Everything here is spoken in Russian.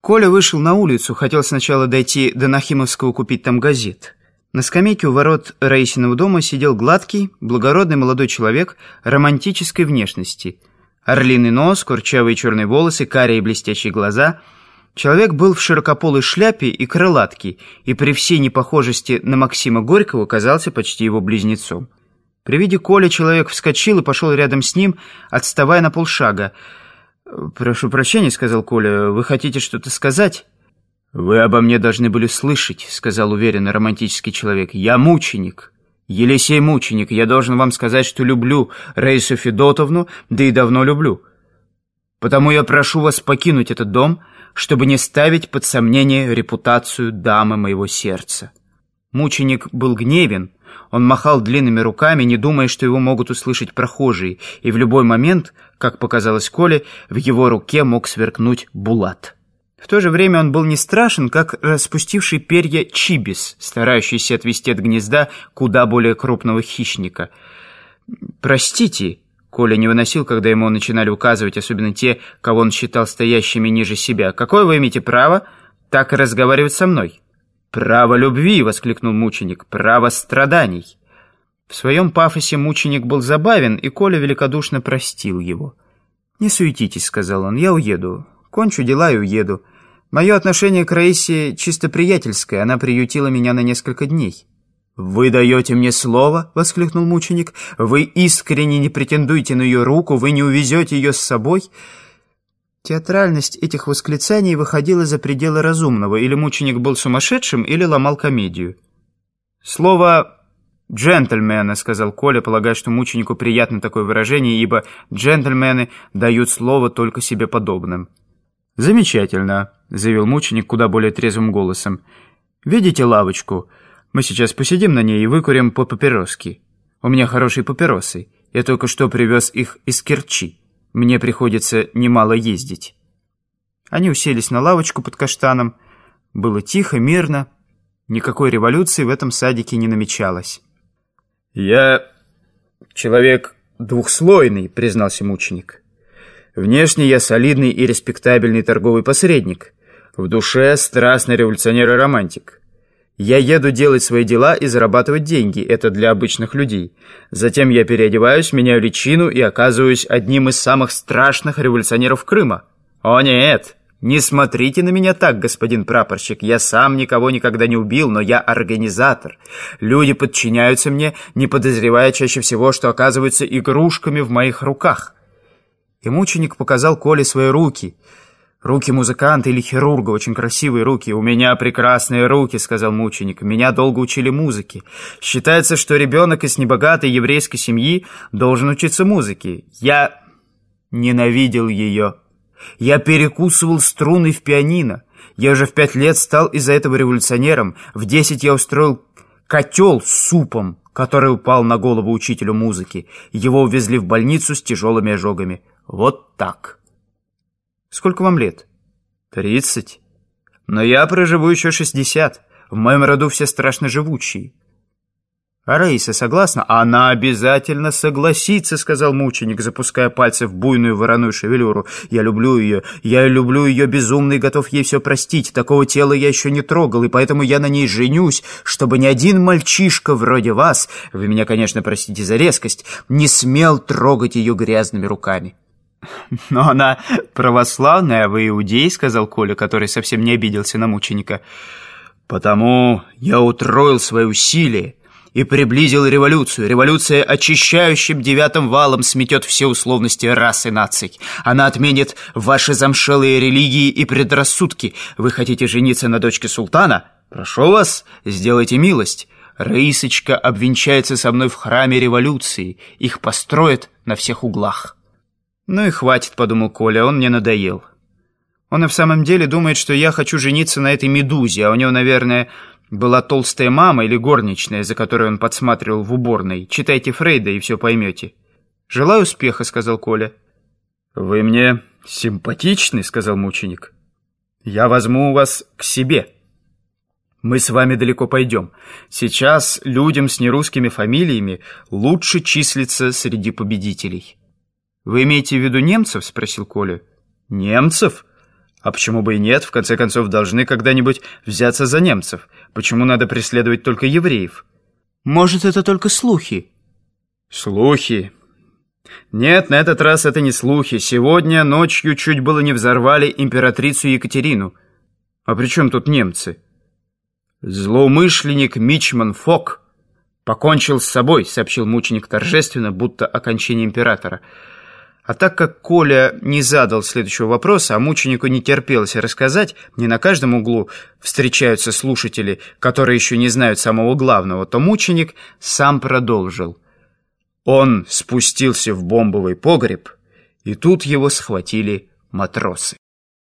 Коля вышел на улицу, хотел сначала дойти до Нахимовского купить там газет. На скамейке у ворот Раисиного дома сидел гладкий, благородный молодой человек романтической внешности. Орлиный нос, курчавые черные волосы, карие блестящие глаза. Человек был в широкополой шляпе и крылатке, и при всей непохожести на Максима Горького казался почти его близнецом. При виде Коля человек вскочил и пошел рядом с ним, отставая на полшага. «Прошу прощения», — сказал Коля, — «вы хотите что-то сказать?» «Вы обо мне должны были слышать», — сказал уверенно романтический человек. «Я мученик, Елисей мученик. Я должен вам сказать, что люблю Раису Федотовну, да и давно люблю. Потому я прошу вас покинуть этот дом, чтобы не ставить под сомнение репутацию дамы моего сердца». Мученик был гневен, он махал длинными руками, не думая, что его могут услышать прохожие, и в любой момент, как показалось Коле, в его руке мог сверкнуть булат. В то же время он был не страшен, как распустивший перья чибис, старающийся отвести от гнезда куда более крупного хищника. «Простите», — Коля не выносил, когда ему начинали указывать, особенно те, кого он считал стоящими ниже себя. «Какое вы имеете право так разговаривать со мной?» «Право любви!» — воскликнул мученик. «Право страданий!» В своем пафосе мученик был забавен, и Коля великодушно простил его. «Не суетитесь», — сказал он, — «я уеду. Кончу дела и уеду. Мое отношение к Раисе чисто приятельское, она приютила меня на несколько дней». «Вы даете мне слово?» — воскликнул мученик. «Вы искренне не претендуете на ее руку, вы не увезете ее с собой?» Театральность этих восклицаний выходила за пределы разумного. Или мученик был сумасшедшим, или ломал комедию. «Слово «джентльмена», — сказал Коля, полагая, что мученику приятно такое выражение, ибо джентльмены дают слово только себе подобным. «Замечательно», — заявил мученик куда более трезвым голосом. «Видите лавочку? Мы сейчас посидим на ней и выкурим по папироске. У меня хорошие папиросы. Я только что привез их из Керчи». Мне приходится немало ездить». Они уселись на лавочку под каштаном. Было тихо, мирно. Никакой революции в этом садике не намечалось. «Я человек двухслойный», — признался мученик. «Внешне я солидный и респектабельный торговый посредник. В душе страстный революционер и романтик. Я еду делать свои дела и зарабатывать деньги. Это для обычных людей. Затем я переодеваюсь, меняю личину и оказываюсь одним из самых страшных революционеров Крыма. О нет! Не смотрите на меня так, господин прапорщик. Я сам никого никогда не убил, но я организатор. Люди подчиняются мне, не подозревая чаще всего, что оказываются игрушками в моих руках. И мученик показал Коле свои руки — Руки музыканта или хирурга, очень красивые руки. «У меня прекрасные руки», — сказал мученик. «Меня долго учили музыке. Считается, что ребенок из небогатой еврейской семьи должен учиться музыке. Я ненавидел ее. Я перекусывал струны в пианино. Я уже в пять лет стал из-за этого революционером. В десять я устроил котел с супом, который упал на голову учителю музыки. Его увезли в больницу с тяжелыми ожогами. Вот так». Сколько вам лет? Тридцать. Но я проживу еще шестьдесят. В моем роду все страшно живучие. А Раиса согласна? Она обязательно согласится, сказал мученик, запуская пальцы в буйную вороную шевелюру. Я люблю ее. Я люблю ее безумно и готов ей все простить. Такого тела я еще не трогал, и поэтому я на ней женюсь, чтобы ни один мальчишка вроде вас, вы меня, конечно, простите за резкость, не смел трогать ее грязными руками. «Но она православная, а вы иудей», — сказал Коля, который совсем не обиделся на мученика. «Потому я утроил свои усилия и приблизил революцию. Революция очищающим девятым валом сметет все условности рас и наций. Она отменит ваши замшелые религии и предрассудки. Вы хотите жениться на дочке султана? Прошу вас, сделайте милость». Раисочка обвенчается со мной в храме революции. Их построят на всех углах. «Ну и хватит», — подумал Коля, — «он мне надоел». Он и в самом деле думает, что я хочу жениться на этой медузе, а у него, наверное, была толстая мама или горничная, за которой он подсматривал в уборной. Читайте Фрейда и все поймете. «Желаю успеха», — сказал Коля. «Вы мне симпатичны», — сказал мученик. «Я возьму вас к себе». Мы с вами далеко пойдем. Сейчас людям с нерусскими фамилиями лучше числиться среди победителей». «Вы имеете в виду немцев?» — спросил Коля. «Немцев? А почему бы и нет? В конце концов, должны когда-нибудь взяться за немцев. Почему надо преследовать только евреев? Может, это только слухи? Слухи? Нет, на этот раз это не слухи. Сегодня ночью чуть было не взорвали императрицу Екатерину. А при чем тут немцы? Злоумышленник Мичман Фок покончил с собой, сообщил мученик торжественно, будто окончание императора. А так как Коля не задал следующего вопроса, а мученику не терпелось рассказать, не на каждом углу встречаются слушатели, которые еще не знают самого главного, то мученик сам продолжил. Он спустился в бомбовый погреб, и тут его схватили матросы.